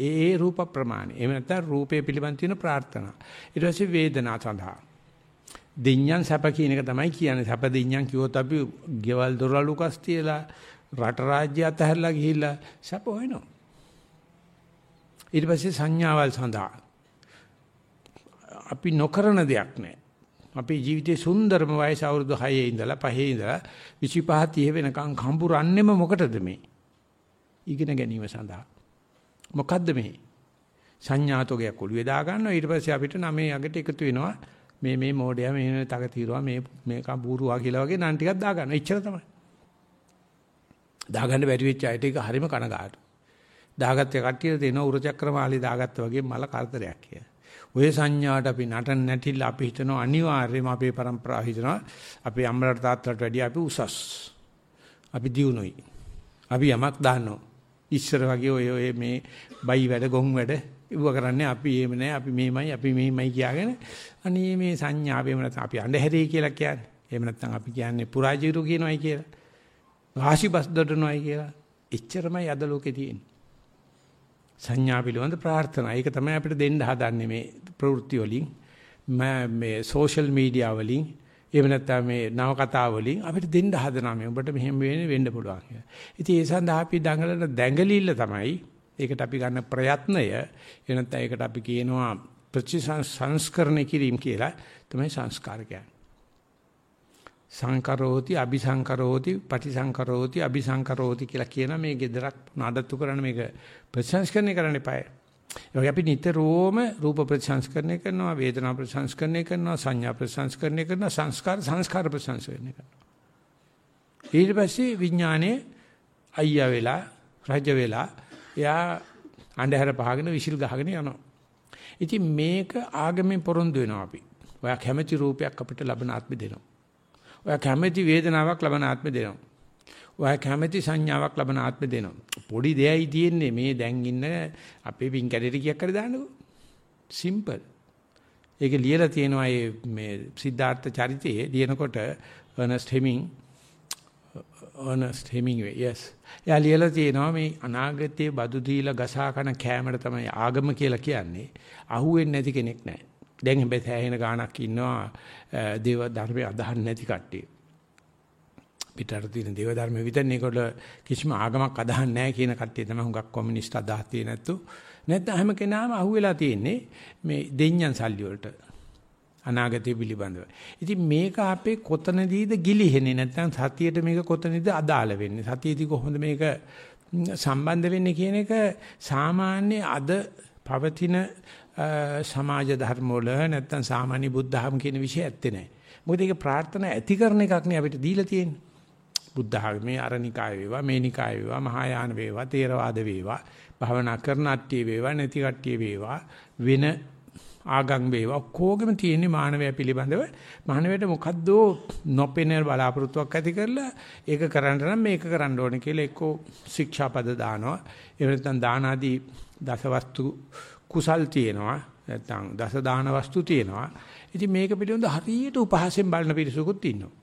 ඒ ඒ රූප ප්‍රමාණය. එහෙම නැත්නම් රූපේ පිළිබඳ තියෙන ප්‍රාර්ථනා. ඊට පස්සේ වේදනා සඳහා. දිඤ්ඤන් සැප කියන එක තමයි කියන්නේ. සැප දිඤ්ඤන් කිව්වොත් අපි ගෙවල් දොරලු කස් තියලා රට රාජ්‍ය අතහැරලා ගිහිල්ලා සැප හොයනවා. ඊට පස්සේ සංඥාවල් සඳහා අපි නොකරන දෙයක් නැහැ. අපේ ජීවිතේ සුන්දරම වයස අවුරුදු 6 ඉඳලා 5 ඉඳලා 25 30 වෙනකන් කම්බුරන්නෙම මොකටද මේ? ඉගෙන ගැනීම සඳහා. මොකද්ද මේ? සංඥාතෝගයක් ඔළුවේ දා ගන්නවා ඊට පස්සේ අපිට නමේ යකට එකතු වෙනවා මේ මේ මෝඩයා මේ තක తీරුවා මේ මේක බූරුවා කියලා වගේ නන් ටිකක් දා ගන්නවා. එච්චර තමයි. දා ගන්න බැරි වෙච්ච අයට ඒක හරිම කනගාටු. දාගත්ත කට්ටිය දෙනවා උරචක්‍රමාලි දාගත්ත වගේ මල කරදරයක් කියලා. ඔය සංඥාට අපි නටන නැටිලා අපි හිතනවා අනිවාර්යයෙන්ම අපේ પરම්පරාව හිතනවා අපේ අම්මලාට තාත්තලාට වැඩිය අපි උසස්. අපි දියුණුයි. අපි යමක් දානවා. ඉස්සර වගේ ඔය ඔය මේ බයි වැඩ ගොන් වැඩ ඉව කරන්නේ අපි එහෙම නැහැ අපි මෙහෙමයි අපි මෙහෙමයි කියාගෙන අනේ මේ සංඥාවෙම නැත්නම් අපි අඳුරේ කියලා කියන්නේ. එහෙම නැත්නම් අපි කියන්නේ පුරාජීරු කියනවායි කියලා. රාශිබස් දඩනවායි කියලා. එච්චරමයි අද ලෝකේ තියෙන්නේ. සංඥා පිළිබඳ ප්‍රාර්ථනා. ඒක තමයි අපිට දෙන්න හදන්නේ මේ ප්‍රවෘත්ති වලින් මේ සෝෂල් මීඩියා වලින් එහෙම නැත්නම් මේ නව කතා වලින් අපිට දෙන්න හදනවා මේ ඔබට මෙහෙම වෙන්නේ වෙන්න පුළුවන් කියලා. ඉතින් ඒ සඳහා අපි දඟලන දැඟලිල්ල තමයි ඒකට අපි ගන්න ප්‍රයත්නය එහෙම නැත්නම් ඒකට අපි කියනවා ප්‍රතිසංස්කරණය කිරීම කියලා තමයි සංස්කාර කියන්නේ. සංකරෝති අபிසංකරෝති පටිසංකරෝති අபிසංකරෝති කියලා කියන මේ gedarak නඩත්තු කරන මේක ප්‍රතිසංස්කරණය කරන්න එපායි. ඒ අපි නිතරම රූප ප්‍රතිසංස්කරණය කරනවා වේදනා ප්‍රතිසංස්කරණය කරනවා සංඥා ප්‍රතිසංස්කරණය කරනවා සංස්කාර සංස්කාර ප්‍රතිසංස්කරණය කරනවා. ඊට පස්සේ විඥානයේ අයියා වෙලා රජ වෙලා එයා අන්ධහැර පහගෙන විසිල් ගහගෙන යනවා. ඉතින් මේක ආගමෙන් පොරොන්දු වෙනවා අපි. ඔයා කැමැති රූපයක් අපිට ලබන ආත්මෙ දෙනවා. ඔයා කැමැති වේදනාවක් ලබන ආත්මෙ දෙනවා. ඔයා කැමැති සංඥාවක් ලබන ආත්මෙ දෙනවා. පොඩි දෙයයි තියෙන්නේ මේ දැන් ඉන්න අපේ පින් කැඩේට කීයක් හරි දාන්නකෝ. සිම්පල්. ඒක ලියලා තියෙනවා මේ සිද්ධාර්ථ චරිතයේ ලියනකොට අර්නස්ට් හෙමින් අර්නස්ට් හෙමින්ගේ yes. එයා ලියලා තියෙනවා මේ අනාගතයේ බදු දීලා ගසා කන කෑමට තමයි ආගම කියලා කියන්නේ. අහුවෙන්නේ නැති කෙනෙක් නැහැ. දැන් හැබැයි සෑහෙන ගාණක් ඉන්නවා දේව ධර්මයේ අදහන් නැති කට්ටිය. පිටර තියෙන දේව ධර්ම විතරනේ ඒකට කිසිම ආගමක් අදහන් නැහැ කියන කට්ටිය තමයි හුඟක් කොමියුනිස්ට් අදහස් තියෙ නැත්තු. නැත්නම් හැම කෙනාම අහුවෙලා තියෙන්නේ මේ දෙඤ්ඤන් සල්ලි වලට. අනාගතය පිළිබඳව. ඉතින් මේක අපේ කොතනදීද ගිලිහෙන්නේ නැත්නම් සතියට මේක කොතනදීද අදාළ වෙන්නේ? සතියේදී කොහොමද මේක සම්බන්ධ වෙන්නේ කියන එක සාමාන්‍ය අද පවතින සමාජ ධර්ම වල නැත්නම් සාමාන්‍ය බුද්ධ ධර්ම කියන විෂය ඇත්තේ නැහැ. මොකද ඒක ප්‍රාර්ථනා ඇති කරන එකක් නේ අපිට දීලා තියෙන්නේ. බුද්ධ ධර්මයේ අරනිකාය වේවා, මේනිකාය වේවා, මහායාන වේවා, තේරවාද වේවා, භවනා කරන අට්ටිය වේවා, නැති කට්ටිය වේවා, වෙන ආගම් වේවා ඔක්කොගෙම තියෙන මානවය පිළිබඳව මානවයට මොකද්ද නොපෙනෙන බලාපොරොත්තුවක් ඇති කරලා ඒක කරන්න නම් මේක කරන්න ඕනේ කියලා එක්කෝ ශික්ෂාපද දානවා එහෙම නැත්නම් දාන ආදී දසවස්තු කුසල් තියෙනවා නැත්නම් දස දාන වස්තු තියෙනවා. ඉතින් මේක පිළිබඳ හරියට උපහාසයෙන් බලන පිරිසකුත් ඉන්නවා.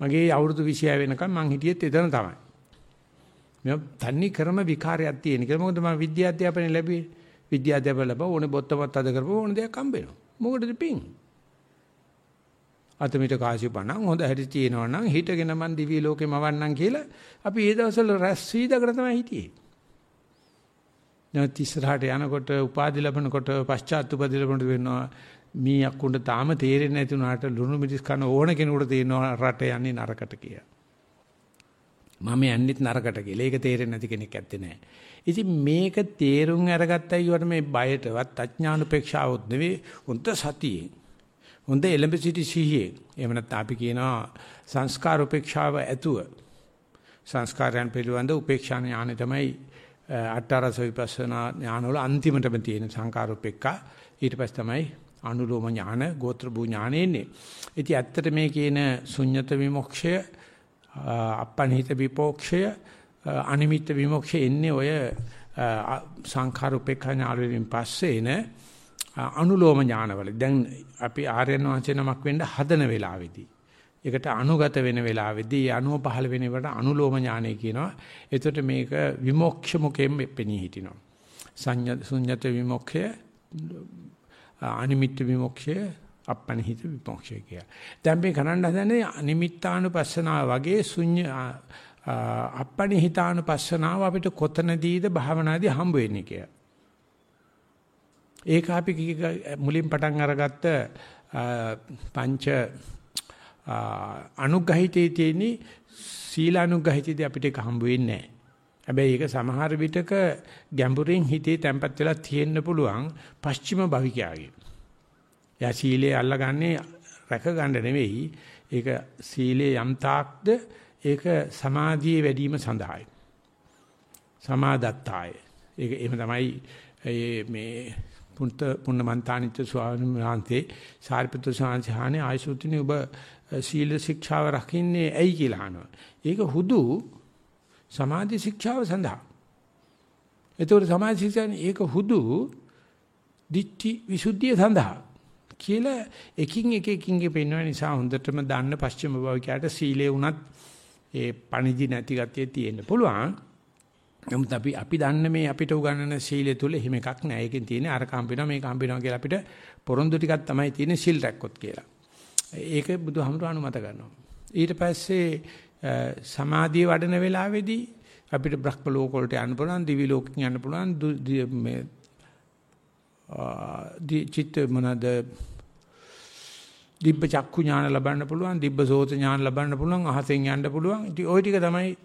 මගේ අවුරුදු 26 වෙනකම් මං හිටියෙත් එතන තමයි. මම තන්නේ ක්‍රම විකාරයක් තියෙන කියලා මොකද මම විද්‍යාධ්‍යාපනය ලැබුවේ. විද්‍යාධ්‍යාපන ලැබුවා ඕනේ බොත්තමත් අද කරපුවා ඕනේ දෙයක් හම්බෙනවා. මොකටද පිං? අතමිට කාසි බණන් හොඳ හැටි තියෙනවා නම් හිටගෙන මන් දිවි ලෝකෙම වන්නම් කියලා අපි ඒ දවස්වල රැස් වීදකට තමයි හිටියේ. නැත් ඉස්සරහට යනකොට උපාධි ලැබනකොට පශ්චාත් උපාධි ලැබනකොට වෙනවා මීයක් උණ්ඩ තාම තේරෙන්නේ නැති උනාට ලුණු මිරිස් කන ඕන කෙනෙකුට තේරෙනවා රට යන්නේ නරකට කියලා. මම යන්නෙත් නරකට කියලා. ඒක තේරෙන්නේ නැති කෙනෙක් ඇත්තේ නැහැ. ඉතින් මේක තේරුම් අරගත්තයි වට මේ බයටවත් අඥානුපේක්ෂාවොත් නෙවෙයි උන්ට සතියේ. හොඳ එලඹ සිටි සිහියේ. එහෙම නැත්නම් අපි කියනවා සංස්කාර උපේක්ෂාව ඇතුව. සංස්කාරයන් පිළිබඳ උපේක්ෂා ඥානෙ තමයි අට්ඨාරස විපස්සනා ඥාන වල අන්තිමටම තියෙන සංකාරෝපෙක්කා ඊට පස්සේ තමයි අනුලෝම ඥාන ගෝත්‍ර භූ ඥාන එන්නේ. ඉතින් ඇත්තට මේ කියන ශුන්්‍යත විමුක්ෂය අපනිහිත විපෝක්ෂය අනිමිත්ත විමුක්ෂය එන්නේ ඔය සංඛාරෝපේක්ෂා ඥාන වලින් පස්සේ එන අනුලෝම ඥානවල. දැන් අපි ආර්යයන් වහන්සේ නමක් වෙන්න හදන වෙලාවේදී ඒකට අනුගත වෙන වෙලාවේදී අනුව පහළ වෙනවට අනුලෝම ඥානය කියනවා. එතකොට මේක විමෝක්ෂ මුකෙන් පෙනී හිටිනවා. ශුන්්‍යත විමුක්ඛය අනිමිත්ත විමුක්ඛය අපනිහිත විමුක්ඛය කිය. දැන් මේ කරන්න හදන්නේ අනිමිත්තානුපස්සනාව වගේ ශුන්‍ය අපනිහිතානුපස්සනාව අපිට කොතනදීද භාවනාදී හම්බ වෙන්නේ කියලා. ඒක අපි මුලින් පටන් අරගත්ත පංච අනුග්‍රහිතේ තියෙන සීලානුග්‍රහිතේදී අපිට ඒක හම්බ වෙන්නේ නැහැ. හැබැයි ඒක සමහර විටක ගැඹුරින් හිතේ තැම්පත් වෙලා තියෙන්න පුළුවන් පශ්චිම භවිකයාගේ. යා සීලේ අල්ලගන්නේ රැක ගන්න නෙවෙයි. ඒක සීලේ යම් තාක්ද ඒක සමාධියේ වැඩිම සඳහායි. සමාදත්තාය. ඒක එහෙම තමයි මේ පුන්ත පුන්නමන්තානිච්ච ස්වාමීන් වහන්සේ සාරිපුත්‍ර ස්වාමීන් ආයසුතුනි ඔබ සීල ශික්ෂාව රකින්නේ ඇයි කියලා අහනවා. ඒක හුදු සමාධි ශික්ෂාව සඳහා. ඒතකොට සමාධි ශික්ෂානේ ඒක හුදු දිට්ඨි විසුද්ධිය සඳහා කියලා එකින් එක එකින්ගේ පෙන්වන නිසා හොඳටම දන්න පස්චිම භාවිකයට සීලේ උනත් ඒ පණිදි නැති ගතිය තියෙන්න පුළුවන්. නමුත් අපි අපි දන්න මේ අපිට උගන්වන සීලය තුල එහෙම එකක් නෑ. ඒකෙන් තියෙන්නේ අර කම්පිනවා මේ කම්පිනවා කියලා අපිට පොරොන්දු ටිකක් තමයි තියෙන්නේ සිල් රැක්කොත් කියලා. ඒක බුදුහාමුදුර අනුමත කරනවා. ඊට පස්සේ සමාධිය වඩන වෙලාවේදී අපිට බ්‍රහ්ම ලෝක වලට යන්න පුළුවන්, දිවි ලෝකෙන් යන්න පුළුවන්, මේ චිත්ත මොනද දිබ්බ චක්කු ඥාන ලබන්න පුළුවන්, දිබ්බ සෝත ඥාන ලබන්න පුළුවන්, අහසෙන් යන්න පුළුවන්. ඉතින් ওই ටික තමයි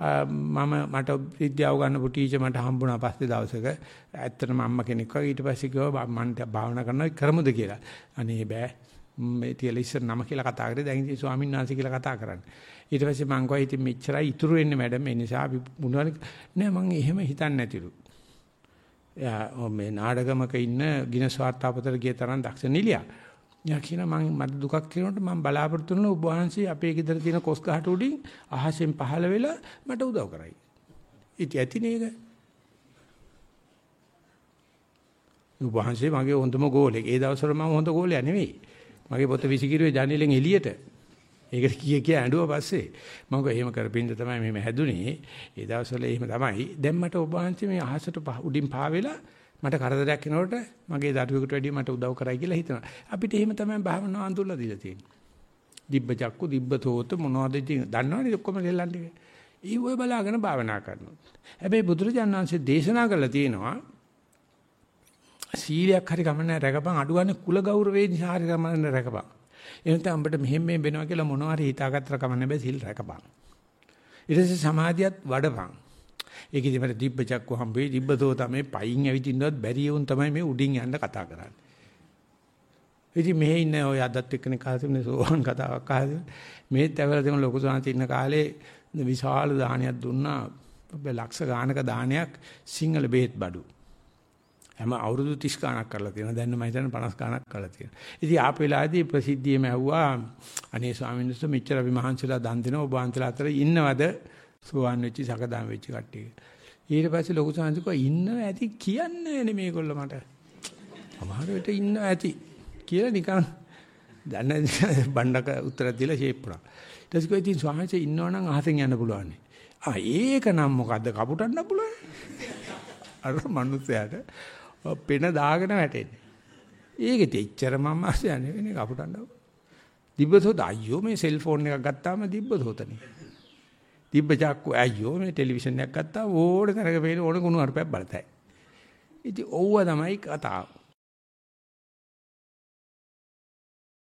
මම මට විද්‍යාව ගන්නපු ටීචර් මට හම්බුණා පස්සේ දවසක ඇත්තටම අම්මා කෙනෙක් වගේ ඊට පස්සේ කිව්වා මම භාවනා කරනවා කරමුද කියලා. අනේ බෑ මේ තියලා ඉස්සර නම කියලා කතා කරේ දැන් ඉතින් ස්වාමීන් වහන්සේ කියලා කතා කරන්නේ. ඊට පස්සේ මං ගෝයි ඉතින් මෙච්චරයි ඉතුරු වෙන්නේ මැඩම් ඒ නිසා අපි මොනවද නෑ මං එහෙම හිතන්නේ නැතිලු. යා මේ නාඩගමක ඉන්න ගිනස් වාර්තාපතට ගිය තරම් දක්ෂ නිලියා. යා කියන මං මට දුකක් කියනකොට මං බලාපොරොත්තු වෙන ඔබ වහන්සේ අපේ ගෙදර තියෙන කොස් ගහට උඩින් අහසෙන් පහළ වෙලා මට උදව් කරයි. ඉතින් ඇතිනේ ඒක. ඔබ වහන්සේ මගේ හොඳම ගෝලෙක්. ඒ දවස්වල මම හොඳ ගෝලයා නෙවෙයි. මගේ පොත විසිකිරුවේ ජනේලෙන් එළියට. ඒකට කිය කිය ඇඬුවා පස්සේ මම කිව්වා එහෙම කරපින්ද තමයි මෙහෙම හැදුනේ. ඒ දවස්වල එහෙම තමයි. දැන් මට ඔබ වහන්සේ මේ අහසට උඩින් පාවෙලා මට කරදරයක් එනකොට මගේ දරුවෙකුට වැඩිය මට උදව් කරයි කියලා හිතනවා. අපිට එහෙම තමයි භාවනාව අඳුල්ලා දීලා තියෙන්නේ. දිබ්බ චක්කු දිබ්බ තෝත මොනවද ඉතින් දන්නවනේ ඔක්කොම දෙල්ලන්නේ. ඊ ඔය බලාගෙන භාවනා කරනවා. හැබැයි බුදුරජාණන් වහන්සේ දේශනා කළා තියෙනවා සීලයක් හරි ගමන රැකපන් අඩු ගන්න කුල ගෞරවේ නිසා හරි ගමන රැකපන්. එහෙනම් අපිට මෙහෙම මේ වෙනවා කියලා මොනවා හරි හිතාගත්තර කමන්නේ බෑ සීල් රැකපන්. ඊට පස්සේ සමාධියත් වඩපන්. ඒක ඉතින් මට දිබ්බ චක්කු හම්බෙයි දිබ්බතෝ තමයි පයින් ඇවිදින්නවත් බැරි වුන් තමයි මේ උඩින් යන්න කතා කරන්නේ. ඉතින් මෙහි ඉන්න ඔය අදත් එක්කනේ කාසිනේ සෝවන් කතාවක් අහලා මේත් ඇවල දෙම ලොකු සාන්ති ඉන්න කාලේ විශාල දානයක් දුන්නා ලක්ෂ ගානක දානයක් සිංහල බෙහෙත් බඩු. හැම අවුරුදු 30 ගණක් කරලා තියෙනවා. දැන් මම හිතන්නේ 50 ගණක් කරලා තියෙනවා. ඉතින් ආපු වෙලාවේදී ප්‍රසිද්ධියම ඇහුවා අනේ ස්වාමීන් වහන්සේ මෙච්චර අපි මහන්සිලා දන් දෙනවා ඔබ වහන්සේලා අතර ඉන්නවද සුවන් වෙච්ච සකදාම් වෙච්ච කට්ටිය. ඊට පස්සේ ලොකු සාන්තිකෝ ඉන්නව ඇති කියන්නේ නේ මේගොල්ලෝ මට. අමාරු වෙට ඉන්නව ඇති කියලා නිකන් දැන් බණ්ඩක උත්තර දීලා ෂේප්පුණා. ඊට පස්සේ ඉතින් ස්වාමීන් වහන්සේ ඉන්නවනම් අහසෙන් යන්න පුළුවන්. ආ ඒක නම් මොකද්ද කපුටන්න පුළුවන්. අර මනුස්සයාට පෙන දාගෙන වැටෙන්නේ. ඒකෙත් එච්චර මම අස්සයන් නෙවෙයි කපුටන්නව. දිබ්බතෝත අයියෝ මේ සෙල්ෆෝන් එකක් ගත්තාම දිබ්බතෝතනේ. දිබ්බ චක්කු අයියෝ මේ ටෙලිවිෂන් එකක් ගත්තා ඕන තරක වේල ඕන කුණු අරපයක් බලතයි. ඉතින් ඕව තමයි කතාව.